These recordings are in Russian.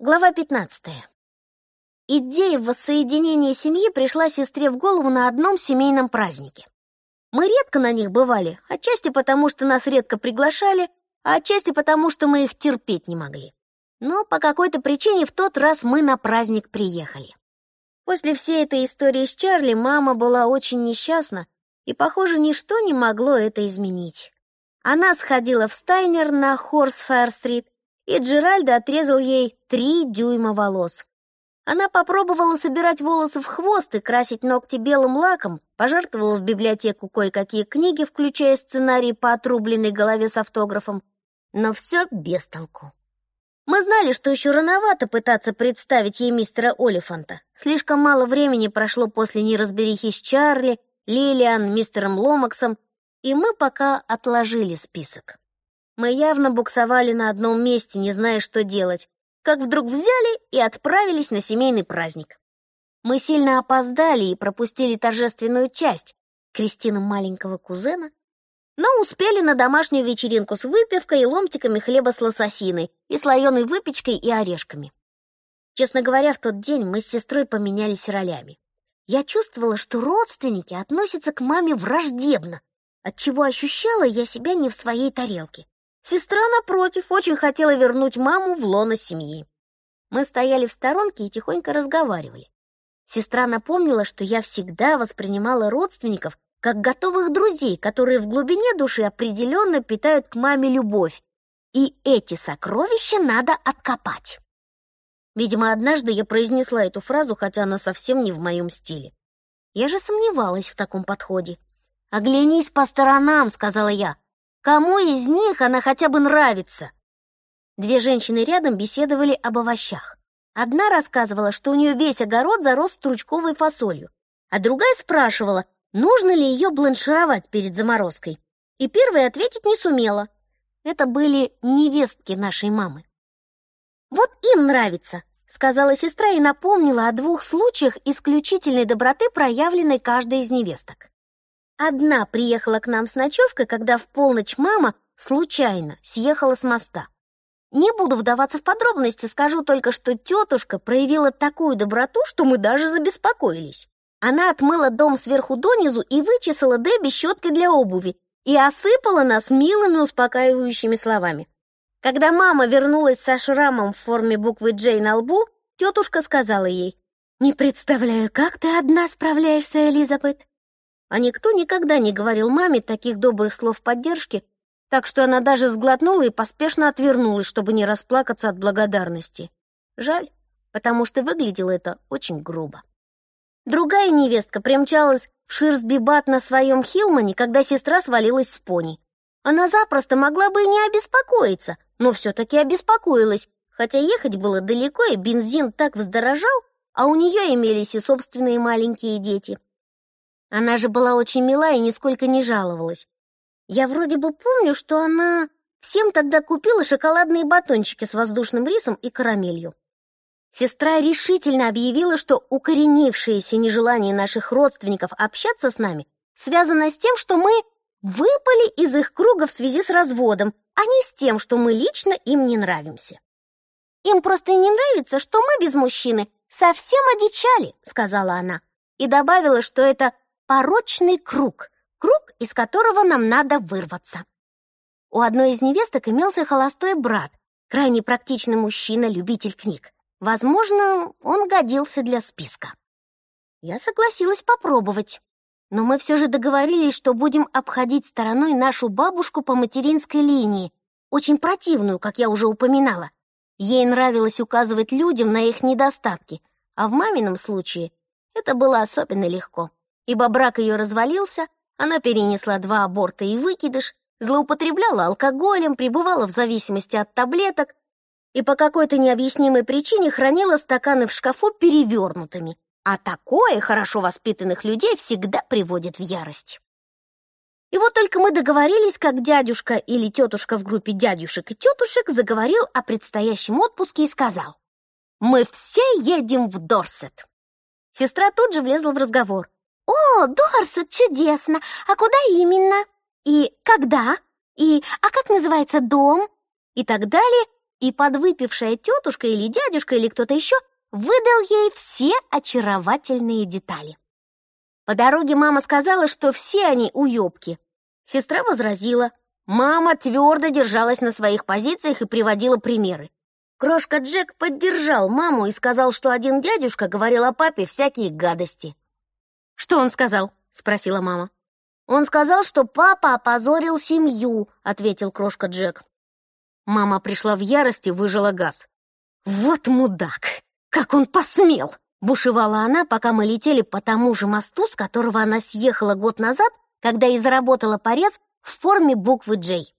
Глава 15. Идея воссоединения семьи пришла сестре в голову на одном семейном празднике. Мы редко на них бывали, отчасти потому, что нас редко приглашали, а отчасти потому, что мы их терпеть не могли. Но по какой-то причине в тот раз мы на праздник приехали. После всей этой истории с Чарли мама была очень несчастна, и, похоже, ничто не могло это изменить. Она сходила в Стайнер на Хорсфайр-стрит, и Джеральда отрезал ей три дюйма волос. Она попробовала собирать волосы в хвост и красить ногти белым лаком, пожертвовала в библиотеку кое-какие книги, включая сценарий по отрубленной голове с автографом, но все без толку. Мы знали, что еще рановато пытаться представить ей мистера Олифанта. Слишком мало времени прошло после неразберихи с Чарли, Лилиан, мистером Ломаксом, и мы пока отложили список. Мы явно буксовали на одном месте, не зная, что делать, как вдруг взяли и отправились на семейный праздник. Мы сильно опоздали и пропустили торжественную часть Кристины маленького кузена, но успели на домашнюю вечеринку с выпивкой и ломтиками хлеба с лососиной и слоеной выпечкой и орешками. Честно говоря, в тот день мы с сестрой поменялись ролями. Я чувствовала, что родственники относятся к маме враждебно, отчего ощущала я себя не в своей тарелке. Сестра, напротив, очень хотела вернуть маму в лоно семьи. Мы стояли в сторонке и тихонько разговаривали. Сестра напомнила, что я всегда воспринимала родственников как готовых друзей, которые в глубине души определенно питают к маме любовь. И эти сокровища надо откопать. Видимо, однажды я произнесла эту фразу, хотя она совсем не в моем стиле. Я же сомневалась в таком подходе. «Оглянись по сторонам», — сказала я. Кому из них она хотя бы нравится? Две женщины рядом беседовали об овощах. Одна рассказывала, что у нее весь огород зарос стручковой фасолью, а другая спрашивала, нужно ли ее бланшировать перед заморозкой. И первая ответить не сумела. Это были невестки нашей мамы. «Вот им нравится», — сказала сестра и напомнила о двух случаях исключительной доброты, проявленной каждой из невесток. Одна приехала к нам с ночевкой, когда в полночь мама случайно съехала с моста. Не буду вдаваться в подробности, скажу только, что тетушка проявила такую доброту, что мы даже забеспокоились. Она отмыла дом сверху донизу и вычесала Дебби щеткой для обуви и осыпала нас милыми успокаивающими словами. Когда мама вернулась со шрамом в форме буквы «Джей» на лбу, тетушка сказала ей, «Не представляю, как ты одна справляешься, Элизабет. А никто никогда не говорил маме таких добрых слов поддержки, так что она даже сглотнула и поспешно отвернулась, чтобы не расплакаться от благодарности. Жаль, потому что выглядело это очень грубо. Другая невестка примчалась в Ширсбибат на своем Хилмане, когда сестра свалилась с пони. Она запросто могла бы и не обеспокоиться, но все-таки обеспокоилась, хотя ехать было далеко, и бензин так вздорожал, а у нее имелись и собственные маленькие дети. Она же была очень мила и нисколько не жаловалась. Я вроде бы помню, что она всем тогда купила шоколадные батончики с воздушным рисом и карамелью. Сестра решительно объявила, что укоренившееся нежелание наших родственников общаться с нами связано с тем, что мы выпали из их круга в связи с разводом, а не с тем, что мы лично им не нравимся. «Им просто не нравится, что мы без мужчины совсем одичали», — сказала она, и добавила, что это порочный круг, круг, из которого нам надо вырваться. У одной из невесток имелся холостой брат, крайне практичный мужчина, любитель книг. Возможно, он годился для списка. Я согласилась попробовать. Но мы все же договорились, что будем обходить стороной нашу бабушку по материнской линии, очень противную, как я уже упоминала. Ей нравилось указывать людям на их недостатки, а в мамином случае это было особенно легко ибо брак ее развалился, она перенесла два аборта и выкидыш, злоупотребляла алкоголем, пребывала в зависимости от таблеток и по какой-то необъяснимой причине хранила стаканы в шкафу перевернутыми. А такое хорошо воспитанных людей всегда приводит в ярость. И вот только мы договорились, как дядюшка или тетушка в группе дядюшек и тетушек заговорил о предстоящем отпуске и сказал, «Мы все едем в Дорсет». Сестра тут же влезла в разговор. «О, Дорсет, чудесно! А куда именно? И когда? И а как называется дом?» И так далее, и подвыпившая тетушка или дядюшка или кто-то еще выдал ей все очаровательные детали. По дороге мама сказала, что все они уёбки. Сестра возразила. Мама твердо держалась на своих позициях и приводила примеры. Крошка Джек поддержал маму и сказал, что один дядюшка говорил о папе всякие гадости. «Что он сказал?» — спросила мама. «Он сказал, что папа опозорил семью», — ответил крошка Джек. Мама пришла в ярость и выжила газ. «Вот мудак! Как он посмел!» — бушевала она, пока мы летели по тому же мосту, с которого она съехала год назад, когда и заработала порез в форме буквы «Джей».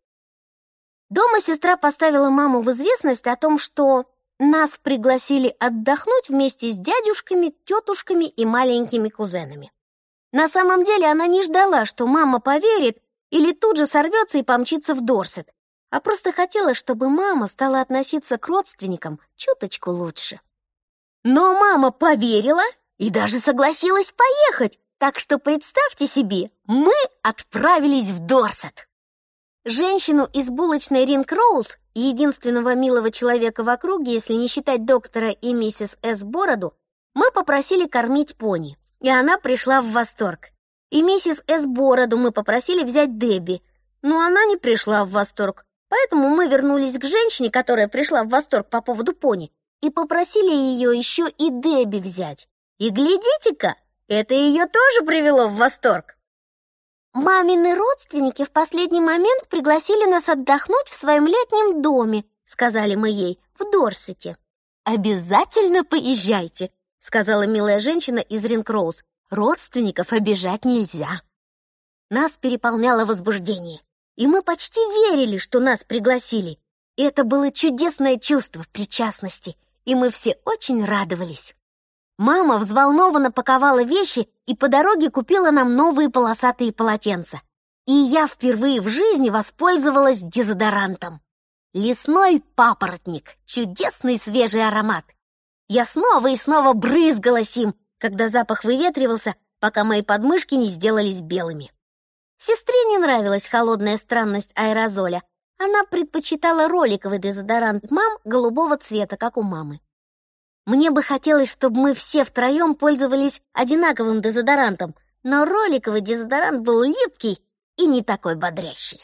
Дома сестра поставила маму в известность о том, что нас пригласили отдохнуть вместе с дядюшками, тетушками и маленькими кузенами. На самом деле она не ждала, что мама поверит или тут же сорвется и помчится в Дорсет а просто хотела, чтобы мама стала относиться к родственникам чуточку лучше. Но мама поверила и даже согласилась поехать, так что представьте себе, мы отправились в Дорсет. Женщину из булочной Ринг Роуз, единственного милого человека в округе, если не считать доктора и миссис С. Бороду, мы попросили кормить пони, и она пришла в восторг. И миссис С. Бороду мы попросили взять Дебби, но она не пришла в восторг, Поэтому мы вернулись к женщине, которая пришла в восторг по поводу пони, и попросили ее еще и Дебби взять. И глядите-ка, это ее тоже привело в восторг. «Мамины родственники в последний момент пригласили нас отдохнуть в своем летнем доме», сказали мы ей, в Дорсете. «Обязательно поезжайте», сказала милая женщина из Ринкроуз. «Родственников обижать нельзя». Нас переполняло возбуждение и мы почти верили, что нас пригласили. И это было чудесное чувство причастности, и мы все очень радовались. Мама взволнованно паковала вещи и по дороге купила нам новые полосатые полотенца. И я впервые в жизни воспользовалась дезодорантом. Лесной папоротник, чудесный свежий аромат. Я снова и снова брызгалась им, когда запах выветривался, пока мои подмышки не сделались белыми. Сестре не нравилась холодная странность аэрозоля. Она предпочитала роликовый дезодорант мам голубого цвета, как у мамы. Мне бы хотелось, чтобы мы все втроем пользовались одинаковым дезодорантом, но роликовый дезодорант был липкий и не такой бодрящий.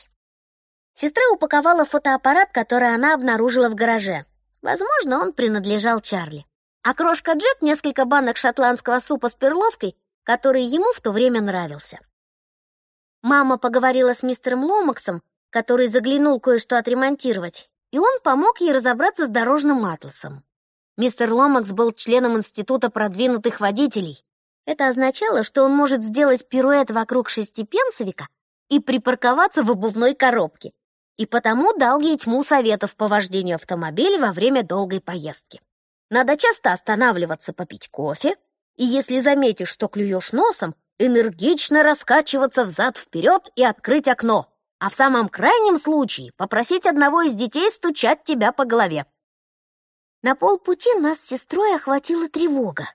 Сестра упаковала фотоаппарат, который она обнаружила в гараже. Возможно, он принадлежал Чарли. А крошка Джек несколько банок шотландского супа с перловкой, который ему в то время нравился. Мама поговорила с мистером Ломаксом, который заглянул кое-что отремонтировать, и он помог ей разобраться с дорожным атласом. Мистер Ломакс был членом Института продвинутых водителей. Это означало, что он может сделать пируэт вокруг шестипенсовика и припарковаться в обувной коробке, и потому дал ей тьму советов по вождению автомобиля во время долгой поездки. Надо часто останавливаться попить кофе, и если заметишь, что клюешь носом, энергично раскачиваться взад-вперед и открыть окно, а в самом крайнем случае попросить одного из детей стучать тебя по голове. На полпути нас с сестрой охватила тревога.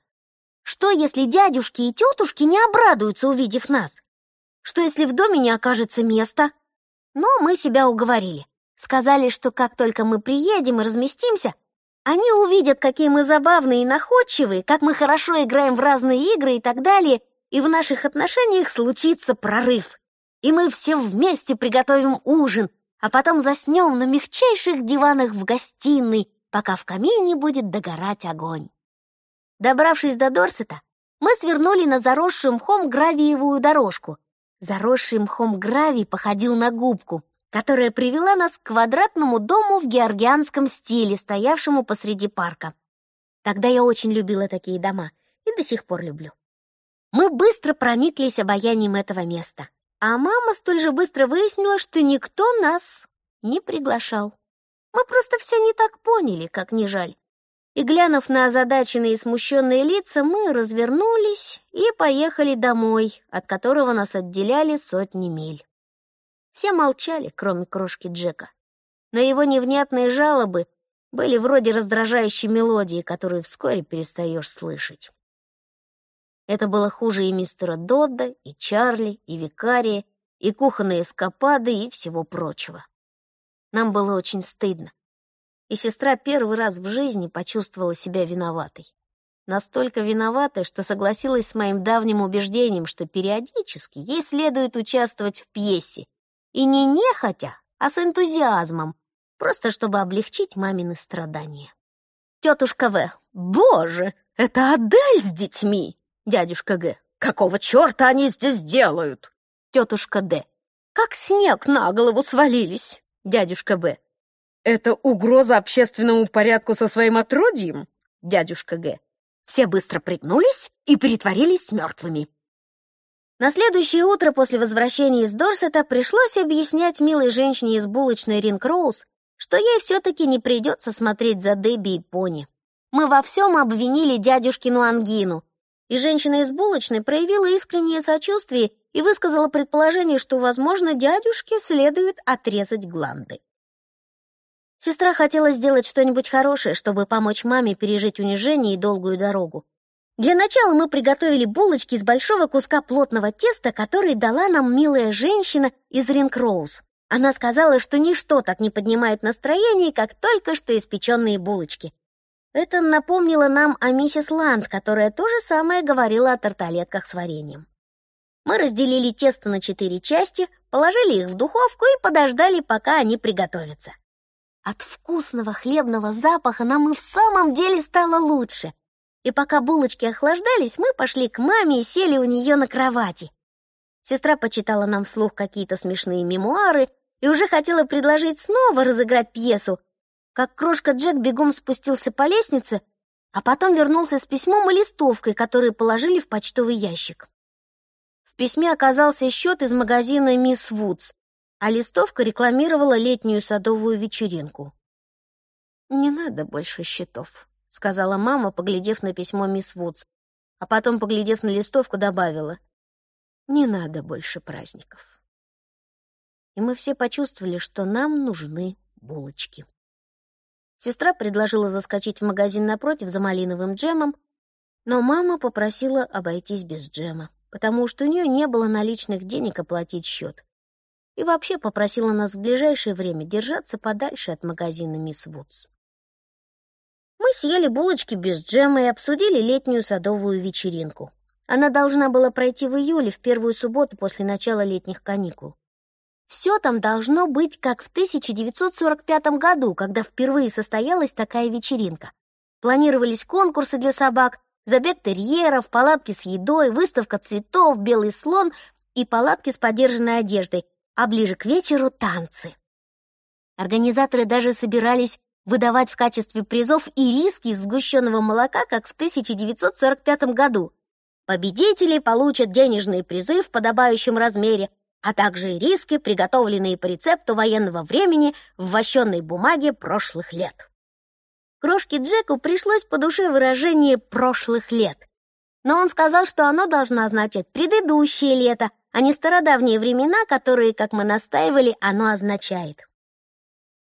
Что, если дядюшки и тетушки не обрадуются, увидев нас? Что, если в доме не окажется места? Но мы себя уговорили. Сказали, что как только мы приедем и разместимся, они увидят, какие мы забавные и находчивые, как мы хорошо играем в разные игры и так далее, и в наших отношениях случится прорыв. И мы все вместе приготовим ужин, а потом заснем на мягчайших диванах в гостиной, пока в камине будет догорать огонь. Добравшись до Дорсета, мы свернули на заросшую мхом гравиевую дорожку. Заросший мхом гравий походил на губку, которая привела нас к квадратному дому в георгианском стиле, стоявшему посреди парка. Тогда я очень любила такие дома и до сих пор люблю. Мы быстро прониклись обаянием этого места, а мама столь же быстро выяснила, что никто нас не приглашал. Мы просто все не так поняли, как не жаль. И, глянув на озадаченные и смущенные лица, мы развернулись и поехали домой, от которого нас отделяли сотни миль. Все молчали, кроме крошки Джека. Но его невнятные жалобы были вроде раздражающей мелодии, которую вскоре перестаешь слышать. Это было хуже и мистера Додда, и Чарли, и викария, и кухонные эскапады, и всего прочего. Нам было очень стыдно. И сестра первый раз в жизни почувствовала себя виноватой. Настолько виноватой, что согласилась с моим давним убеждением, что периодически ей следует участвовать в пьесе. И не нехотя, а с энтузиазмом, просто чтобы облегчить мамины страдания. Тетушка В. «Боже, это Адель с детьми!» Дядюшка Г. «Какого черта они здесь делают?» Тетушка Д. «Как снег на голову свалились!» Дядюшка Б. «Это угроза общественному порядку со своим отродьем?» Дядюшка Г. Все быстро пригнулись и притворились мертвыми. На следующее утро после возвращения из Дорсета пришлось объяснять милой женщине из булочной Ринг что ей все-таки не придется смотреть за Дебби и Пони. Мы во всем обвинили дядюшкину ангину, и женщина из булочной проявила искреннее сочувствие и высказала предположение, что, возможно, дядюшке следует отрезать гланды. Сестра хотела сделать что-нибудь хорошее, чтобы помочь маме пережить унижение и долгую дорогу. Для начала мы приготовили булочки из большого куска плотного теста, который дала нам милая женщина из Ринг-Роуз. Она сказала, что ничто так не поднимает настроение, как только что испеченные булочки. Это напомнило нам о миссис Ланд, которая то же самое говорила о тарталетках с вареньем. Мы разделили тесто на четыре части, положили их в духовку и подождали, пока они приготовятся. От вкусного хлебного запаха нам и в самом деле стало лучше. И пока булочки охлаждались, мы пошли к маме и сели у нее на кровати. Сестра почитала нам вслух какие-то смешные мемуары и уже хотела предложить снова разыграть пьесу, как крошка Джек бегом спустился по лестнице, а потом вернулся с письмом и листовкой, которые положили в почтовый ящик. Письме оказался счет из магазина «Мисс Вудс», а листовка рекламировала летнюю садовую вечеринку. «Не надо больше счетов», — сказала мама, поглядев на письмо мисс Вудс, а потом, поглядев на листовку, добавила, «Не надо больше праздников». И мы все почувствовали, что нам нужны булочки. Сестра предложила заскочить в магазин напротив за малиновым джемом, но мама попросила обойтись без джема, потому что у нее не было наличных денег оплатить счет и вообще попросила нас в ближайшее время держаться подальше от магазина «Мисс Вудс». Мы съели булочки без джема и обсудили летнюю садовую вечеринку. Она должна была пройти в июле, в первую субботу после начала летних каникул. Все там должно быть, как в 1945 году, когда впервые состоялась такая вечеринка. Планировались конкурсы для собак, забег терьеров, палатки с едой, выставка цветов, белый слон и палатки с подержанной одеждой, а ближе к вечеру — танцы. Организаторы даже собирались выдавать в качестве призов и риски из сгущенного молока, как в 1945 году. Победители получат денежные призы в подобающем размере, а также и риски, приготовленные по рецепту военного времени в вощенной бумаге прошлых лет. Крошке Джеку пришлось по душе выражение «прошлых лет». Но он сказал, что оно должно означать «предыдущее лето», а не стародавние времена, которые, как мы настаивали, оно означает.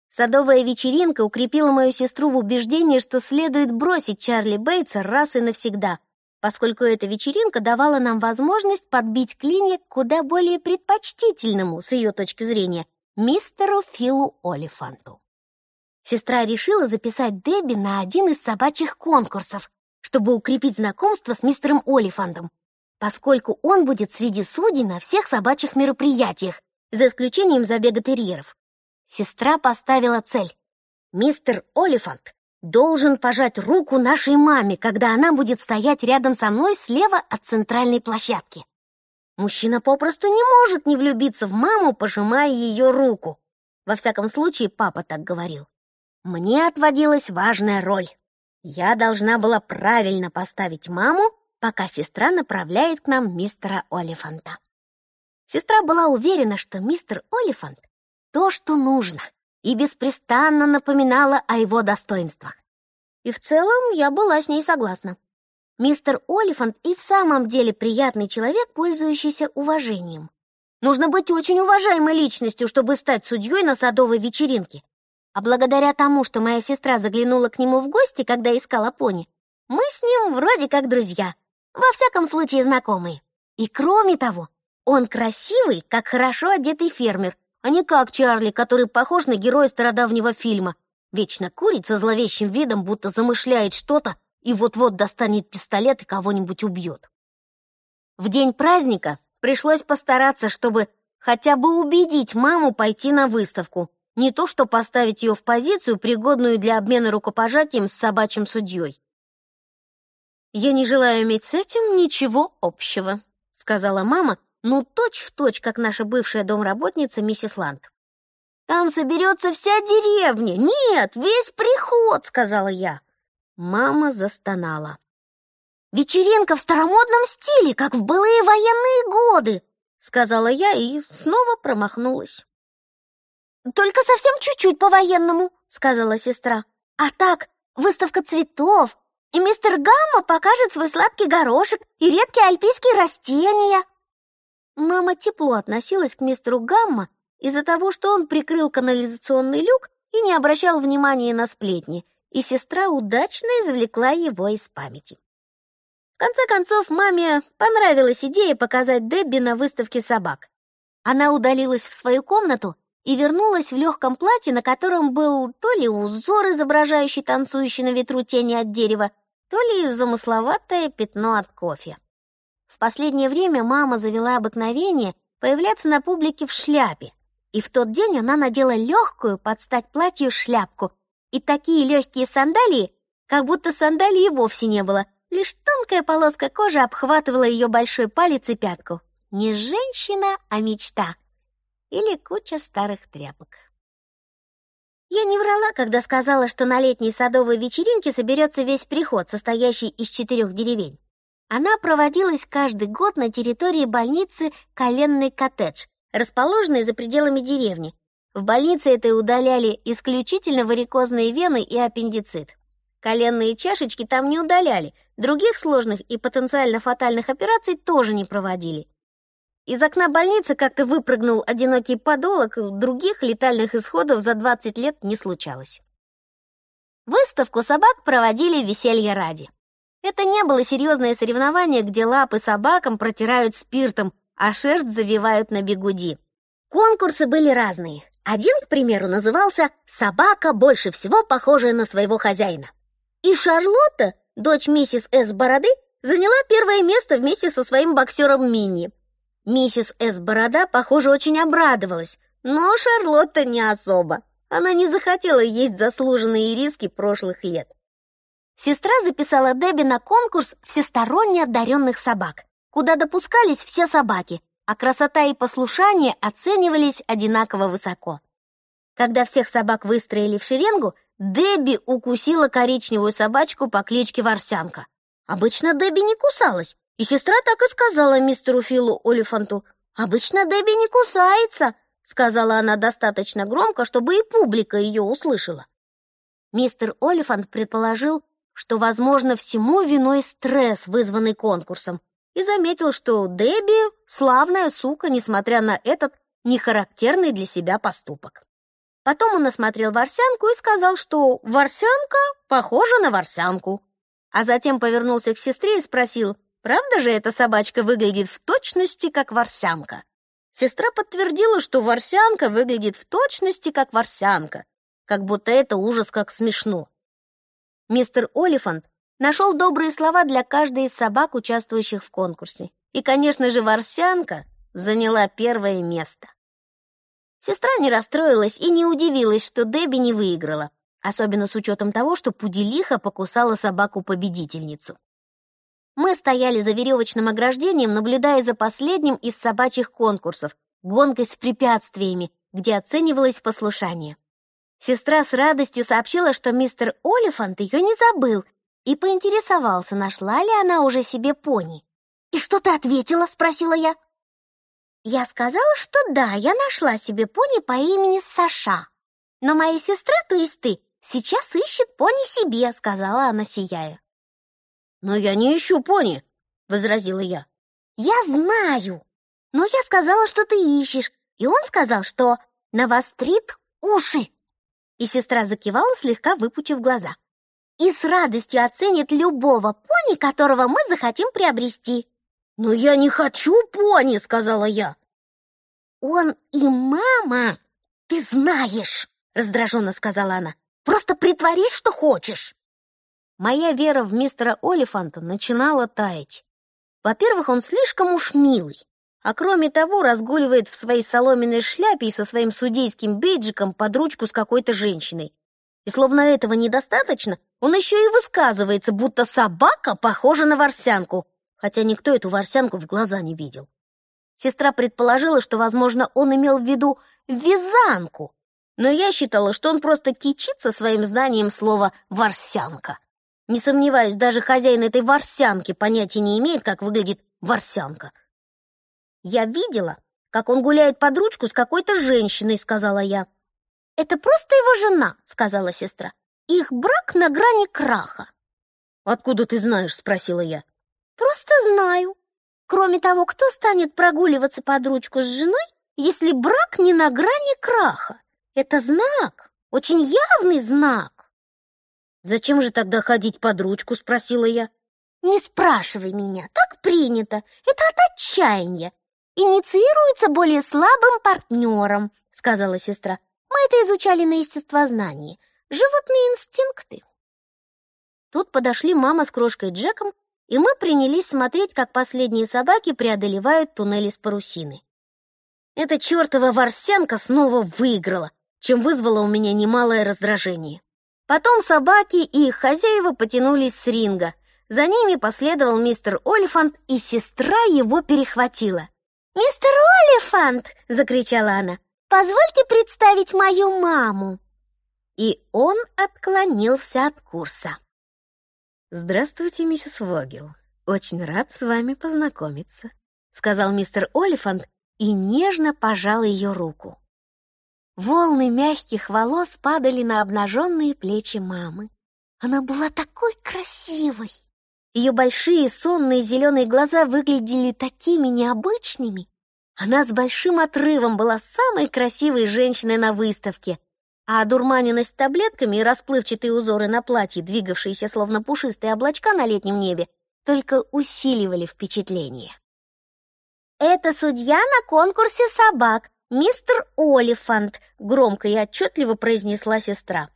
Садовая вечеринка укрепила мою сестру в убеждении, что следует бросить Чарли Бейтса раз и навсегда, поскольку эта вечеринка давала нам возможность подбить клинья куда более предпочтительному, с ее точки зрения, мистеру Филу Олифанту. Сестра решила записать Дебби на один из собачьих конкурсов, чтобы укрепить знакомство с мистером Олифантом, поскольку он будет среди судей на всех собачьих мероприятиях, за исключением забега терьеров. Сестра поставила цель. Мистер Олифант должен пожать руку нашей маме, когда она будет стоять рядом со мной слева от центральной площадки. Мужчина попросту не может не влюбиться в маму, пожимая ее руку. Во всяком случае, папа так говорил. Мне отводилась важная роль. Я должна была правильно поставить маму пока сестра направляет к нам мистера Олифанта. Сестра была уверена, что мистер Олифант — то, что нужно, и беспрестанно напоминала о его достоинствах. И в целом я была с ней согласна. Мистер Олифант и в самом деле приятный человек, пользующийся уважением. Нужно быть очень уважаемой личностью, чтобы стать судьей на садовой вечеринке. А благодаря тому, что моя сестра заглянула к нему в гости, когда искала пони, мы с ним вроде как друзья, во всяком случае, знакомый. И кроме того, он красивый, как хорошо одетый фермер, а не как Чарли, который похож на героя стародавнего фильма. Вечно курит со зловещим видом, будто замышляет что-то и вот-вот достанет пистолет и кого-нибудь убьет. В день праздника пришлось постараться, чтобы хотя бы убедить маму пойти на выставку, не то что поставить ее в позицию, пригодную для обмена рукопожатием с собачьим судьей. «Я не желаю иметь с этим ничего общего», — сказала мама, ну, точь-в-точь, как наша бывшая домработница миссис Ланд. «Там соберется вся деревня! Нет, весь приход!» — сказала я. Мама застонала. «Вечеринка в старомодном стиле, как в былые военные годы!» — сказала я и снова промахнулась. «Только совсем чуть-чуть по-военному», — сказала сестра. «А так, выставка цветов, и мистер Гамма покажет свой сладкий горошек и редкие альпийские растения». Мама тепло относилась к мистеру Гамма из-за того, что он прикрыл канализационный люк и не обращал внимания на сплетни, и сестра удачно извлекла его из памяти. В конце концов, маме понравилась идея показать Дебби на выставке собак. Она удалилась в свою комнату и вернулась в легком платье, на котором был то ли узор, изображающий танцующий на ветру тени от дерева, то ли замысловатое пятно от кофе. В последнее время мама завела обыкновение появляться на публике в шляпе, и в тот день она надела легкую под стать платью шляпку и такие легкие сандалии, как будто сандалии вовсе не было, лишь тонкая полоска кожи обхватывала ее большой палец и пятку. Не женщина, а мечта. Или куча старых тряпок. Я не врала, когда сказала, что на летней садовой вечеринке соберется весь приход, состоящий из четырех деревень. Она проводилась каждый год на территории больницы Коленный коттедж, расположенной за пределами деревни. В больнице этой удаляли исключительно варикозные вены и аппендицит. Коленные чашечки там не удаляли, других сложных и потенциально фатальных операций тоже не проводили. Из окна больницы как-то выпрыгнул одинокий подолок, других летальных исходов за 20 лет не случалось. Выставку собак проводили веселье ради. Это не было серьезное соревнование, где лапы собакам протирают спиртом, а шерсть завивают на бегуди. Конкурсы были разные. Один, к примеру, назывался «Собака, больше всего похожая на своего хозяина». И Шарлотта, дочь миссис С. Бороды, заняла первое место вместе со своим боксером Минни. Миссис С. Борода, похоже, очень обрадовалась, но Шарлотта не особо. Она не захотела есть заслуженные риски прошлых лет. Сестра записала Дебби на конкурс всесторонне одаренных собак, куда допускались все собаки, а красота и послушание оценивались одинаково высоко. Когда всех собак выстроили в шеренгу, Дебби укусила коричневую собачку по кличке Ворсянка. Обычно Дебби не кусалась, и сестра так и сказала мистеру Филу Олифанту. «Обычно Дебби не кусается», — сказала она достаточно громко, чтобы и публика ее услышала. Мистер Олифант предположил, что, возможно, всему виной стресс, вызванный конкурсом, и заметил, что Дебби — славная сука, несмотря на этот нехарактерный для себя поступок. Потом он осмотрел ворсянку и сказал, что ворсянка похожа на ворсянку. А затем повернулся к сестре и спросил, правда же эта собачка выглядит в точности, как ворсянка? Сестра подтвердила, что ворсянка выглядит в точности, как ворсянка, как будто это ужас как смешно. Мистер Олифант нашел добрые слова для каждой из собак, участвующих в конкурсе. И, конечно же, Ворсянка заняла первое место. Сестра не расстроилась и не удивилась, что Дебби не выиграла, особенно с учетом того, что Пуделиха покусала собаку-победительницу. Мы стояли за веревочным ограждением, наблюдая за последним из собачьих конкурсов, гонкой с препятствиями, где оценивалось послушание. Сестра с радостью сообщила, что мистер Олифант ее не забыл, и поинтересовался, нашла ли она уже себе пони. «И что ты ответила?» — спросила я. Я сказала, что да, я нашла себе пони по имени Саша. Но моя сестра, то есть ты, сейчас ищет пони себе, сказала она, сияя. Но я не ищу пони, возразила я. Я знаю. Но я сказала, что ты ищешь, и он сказал, что навострит уши и сестра закивала, слегка выпучив глаза. «И с радостью оценит любого пони, которого мы захотим приобрести». «Но я не хочу пони», — сказала я. «Он и мама, ты знаешь», — раздраженно сказала она. Просто притворись, что хочешь!» Моя вера в мистера Олифанта начинала таять. Во-первых, он слишком уж милый, а кроме того разгуливает в своей соломенной шляпе и со своим судейским бейджиком под ручку с какой-то женщиной. И словно этого недостаточно, он еще и высказывается, будто собака похожа на ворсянку, хотя никто эту ворсянку в глаза не видел. Сестра предположила, что, возможно, он имел в виду вязанку, но я считала, что он просто кичится своим знанием слова «ворсянка». Не сомневаюсь, даже хозяин этой ворсянки понятия не имеет, как выглядит ворсянка. Я видела, как он гуляет под ручку с какой-то женщиной, сказала я. Это просто его жена, сказала сестра. Их брак на грани краха. Откуда ты знаешь, спросила я. Просто знаю. Кроме того, кто станет прогуливаться под ручку с женой, если брак не на грани краха? Это знак, очень явный знак. «Зачем же тогда ходить под ручку?» — спросила я. «Не спрашивай меня, так принято. Это от отчаяния. Инициируется более слабым партнером», — сказала сестра. «Мы это изучали на естествознании. Животные инстинкты». Тут подошли мама с крошкой Джеком, и мы принялись смотреть, как последние собаки преодолевают туннели с парусины. Эта чертова ворсянка снова выиграла, чем вызвало у меня немалое раздражение. Потом собаки и их хозяева потянулись с ринга. За ними последовал мистер Олифант, и сестра его перехватила. «Мистер Олифант!» — закричала она. «Позвольте представить мою маму!» И он отклонился от курса. «Здравствуйте, миссис Вогел. Очень рад с вами познакомиться», — сказал мистер Олифант и нежно пожал ее руку. Волны мягких волос падали на обнаженные плечи мамы. Она была такой красивой. Ее большие сонные зеленые глаза выглядели такими необычными. Она с большим отрывом была самой красивой женщиной на выставке, а одурманенность таблетками и расплывчатые узоры на платье, двигавшиеся словно пушистые облачка на летнем небе, только усиливали впечатление. «Это судья на конкурсе собак», «Мистер Олифант», — громко и отчетливо произнесла сестра.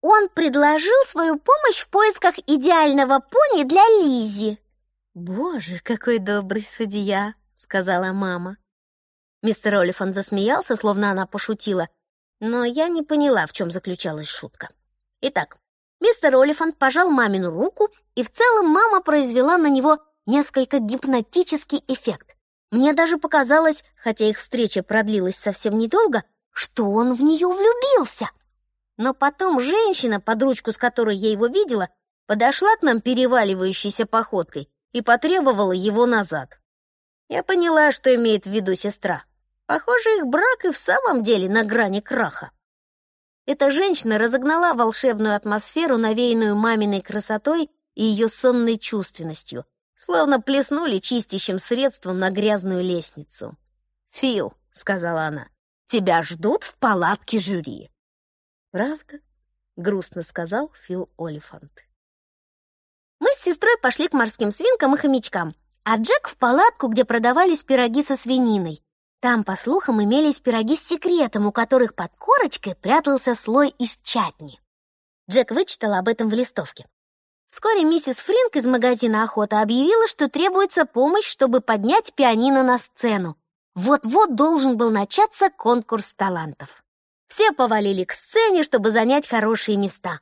«Он предложил свою помощь в поисках идеального пони для Лизи». «Боже, какой добрый судья», — сказала мама. Мистер Олифант засмеялся, словно она пошутила, но я не поняла, в чем заключалась шутка. Итак, мистер Олифант пожал мамину руку, и в целом мама произвела на него несколько гипнотический эффект. Мне даже показалось, хотя их встреча продлилась совсем недолго, что он в нее влюбился. Но потом женщина, под ручку с которой я его видела, подошла к нам переваливающейся походкой и потребовала его назад. Я поняла, что имеет в виду сестра. Похоже, их брак и в самом деле на грани краха. Эта женщина разогнала волшебную атмосферу, навеянную маминой красотой и ее сонной чувственностью, словно плеснули чистящим средством на грязную лестницу. «Фил», — сказала она, — «тебя ждут в палатке жюри». «Правда?» — грустно сказал Фил Олифант. Мы с сестрой пошли к морским свинкам и хомячкам, а Джек в палатку, где продавались пироги со свининой. Там, по слухам, имелись пироги с секретом, у которых под корочкой прятался слой из чатни. Джек вычитал об этом в листовке. Вскоре миссис Фринк из магазина «Охота» объявила, что требуется помощь, чтобы поднять пианино на сцену. Вот-вот должен был начаться конкурс талантов. Все повалили к сцене, чтобы занять хорошие места.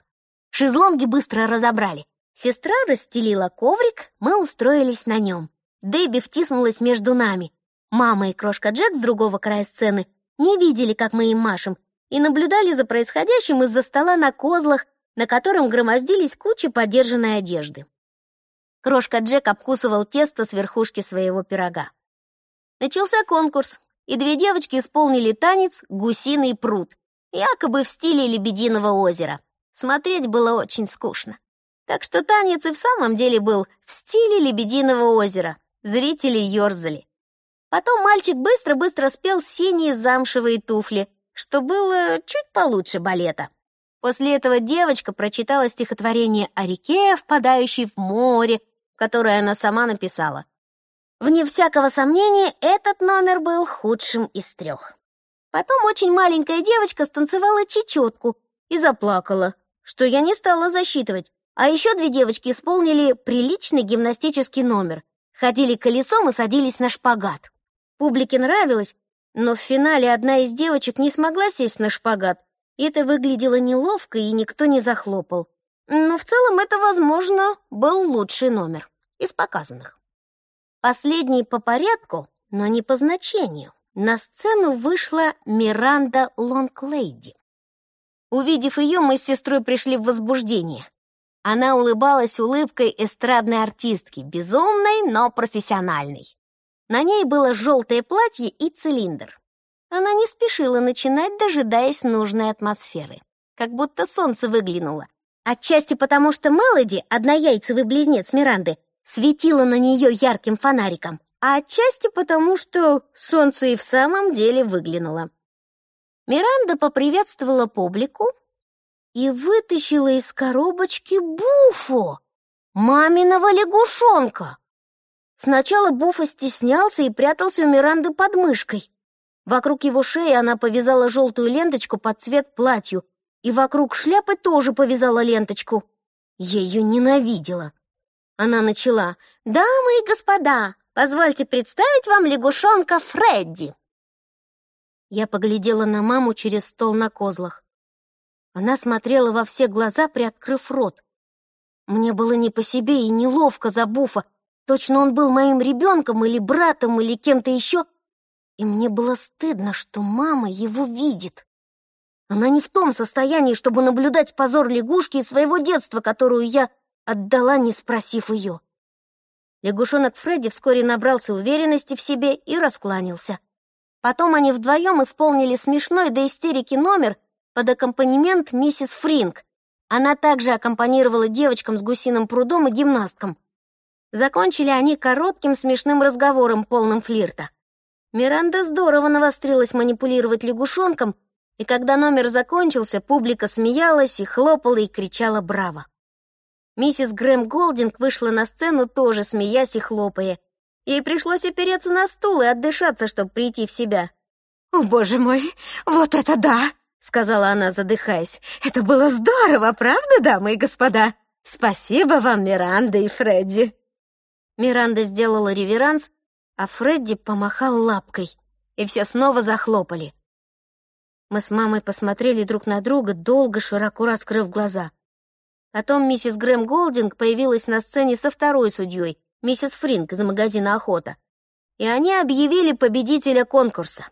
Шезлонги быстро разобрали. Сестра расстелила коврик, мы устроились на нем. Дебби втиснулась между нами. Мама и крошка Джек с другого края сцены не видели, как мы им машем, и наблюдали за происходящим из-за стола на козлах, на котором громоздились кучи подержанной одежды. Крошка Джек обкусывал тесто с верхушки своего пирога. Начался конкурс, и две девочки исполнили танец «Гусиный пруд», якобы в стиле Лебединого озера. Смотреть было очень скучно. Так что танец и в самом деле был в стиле Лебединого озера. Зрители ерзали. Потом мальчик быстро-быстро спел синие замшевые туфли, что было чуть получше балета. После этого девочка прочитала стихотворение о реке, впадающей в море, которое она сама написала. Вне всякого сомнения, этот номер был худшим из трех. Потом очень маленькая девочка станцевала чечетку и заплакала, что я не стала засчитывать. А еще две девочки исполнили приличный гимнастический номер. Ходили колесом и садились на шпагат. Публике нравилось, но в финале одна из девочек не смогла сесть на шпагат. Это выглядело неловко, и никто не захлопал. Но в целом это, возможно, был лучший номер из показанных. Последний по порядку, но не по значению. На сцену вышла Миранда Лонглейди. Увидев ее, мы с сестрой пришли в возбуждение. Она улыбалась улыбкой эстрадной артистки, безумной, но профессиональной. На ней было желтое платье и цилиндр. Она не спешила начинать, дожидаясь нужной атмосферы. Как будто солнце выглянуло. Отчасти потому, что Мелоди, однояйцевый близнец Миранды, светила на нее ярким фонариком, а отчасти потому, что солнце и в самом деле выглянуло. Миранда поприветствовала публику, и вытащила из коробочки Буфо, маминого лягушонка. Сначала Буфа стеснялся и прятался у Миранды под мышкой. Вокруг его шеи она повязала желтую ленточку под цвет платью, и вокруг шляпы тоже повязала ленточку. Я ее ненавидела. Она начала «Дамы и господа, позвольте представить вам лягушонка Фредди». Я поглядела на маму через стол на козлах. Она смотрела во все глаза, приоткрыв рот. Мне было не по себе и неловко за Буфа. Точно он был моим ребенком или братом или кем-то еще. И мне было стыдно, что мама его видит. Она не в том состоянии, чтобы наблюдать позор лягушки из своего детства, которую я отдала, не спросив ее. Лягушонок Фредди вскоре набрался уверенности в себе и раскланялся. Потом они вдвоем исполнили смешной до истерики номер — под аккомпанемент миссис Фринг. Она также аккомпанировала девочкам с гусиным прудом и гимнасткам. Закончили они коротким смешным разговором, полным флирта. Миранда здорово навострилась манипулировать лягушонком, и когда номер закончился, публика смеялась и хлопала и кричала «Браво!». Миссис Грэм Голдинг вышла на сцену, тоже смеясь и хлопая. Ей пришлось опереться на стул и отдышаться, чтобы прийти в себя. «О, боже мой, вот это да!» — сказала она, задыхаясь. «Это было здорово, правда, дамы и господа? Спасибо вам, Миранда и Фредди!» Миранда сделала реверанс, а Фредди помахал лапкой, и все снова захлопали. Мы с мамой посмотрели друг на друга, долго, широко раскрыв глаза. Потом миссис Грэм Голдинг появилась на сцене со второй судьей, миссис Фринк из магазина «Охота», и они объявили победителя конкурса.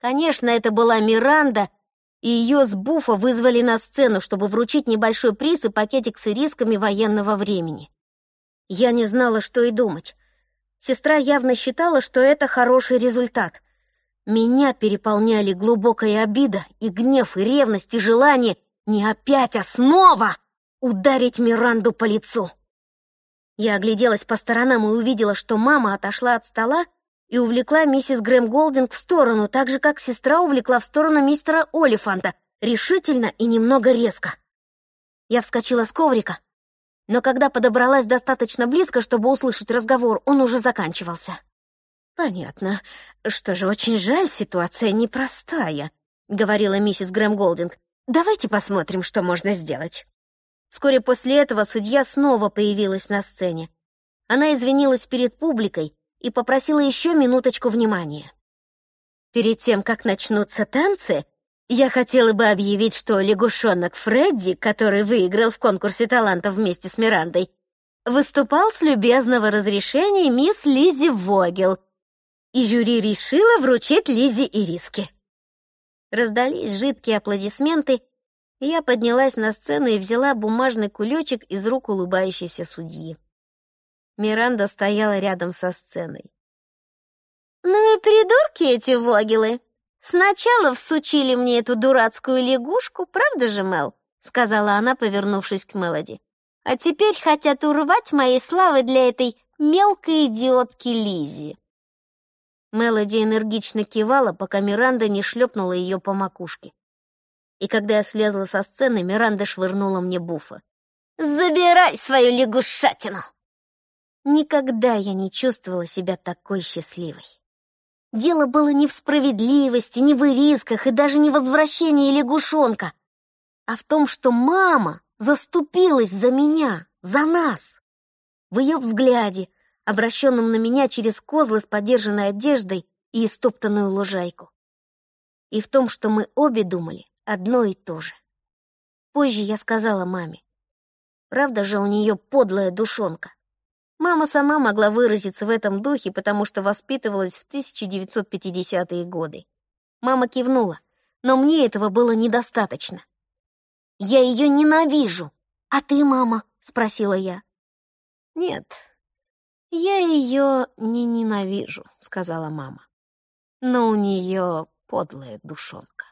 Конечно, это была Миранда, и ее с Буфа вызвали на сцену, чтобы вручить небольшой приз и пакетик с ирисками военного времени. Я не знала, что и думать. Сестра явно считала, что это хороший результат. Меня переполняли глубокая обида и гнев, и ревность, и желание не опять, а снова ударить Миранду по лицу. Я огляделась по сторонам и увидела, что мама отошла от стола и увлекла миссис Грэм Голдинг в сторону, так же, как сестра увлекла в сторону мистера Олифанта, решительно и немного резко. Я вскочила с коврика, но когда подобралась достаточно близко, чтобы услышать разговор, он уже заканчивался. «Понятно. Что же, очень жаль, ситуация непростая», — говорила миссис Грэм Голдинг. «Давайте посмотрим, что можно сделать». Вскоре после этого судья снова появилась на сцене. Она извинилась перед публикой, и попросила еще минуточку внимания. Перед тем, как начнутся танцы, я хотела бы объявить, что лягушонок Фредди, который выиграл в конкурсе талантов вместе с Мирандой, выступал с любезного разрешения мисс Лизи Вогел, и жюри решило вручить Лизе ириски. Раздались жидкие аплодисменты, и я поднялась на сцену и взяла бумажный кулечек из рук улыбающейся судьи. Миранда стояла рядом со сценой. «Ну и придурки эти вогелы! Сначала всучили мне эту дурацкую лягушку, правда же, Мел?» — сказала она, повернувшись к Мелоди. «А теперь хотят урвать моей славы для этой мелкой идиотки Лизи. Мелоди энергично кивала, пока Миранда не шлепнула ее по макушке. И когда я слезла со сцены, Миранда швырнула мне буфа. «Забирай свою лягушатину!» Никогда я не чувствовала себя такой счастливой. Дело было не в справедливости, не в ирисках и даже не в возвращении лягушонка. а в том, что мама заступилась за меня, за нас. В ее взгляде, обращенном на меня через козлы с подержанной одеждой и истоптанную лужайку. И в том, что мы обе думали одно и то же. Позже я сказала маме. Правда же у нее подлая душонка. Мама сама могла выразиться в этом духе, потому что воспитывалась в 1950-е годы. Мама кивнула, но мне этого было недостаточно. «Я ее ненавижу!» «А ты, мама?» — спросила я. «Нет, я ее не ненавижу», — сказала мама. «Но у нее подлая душонка».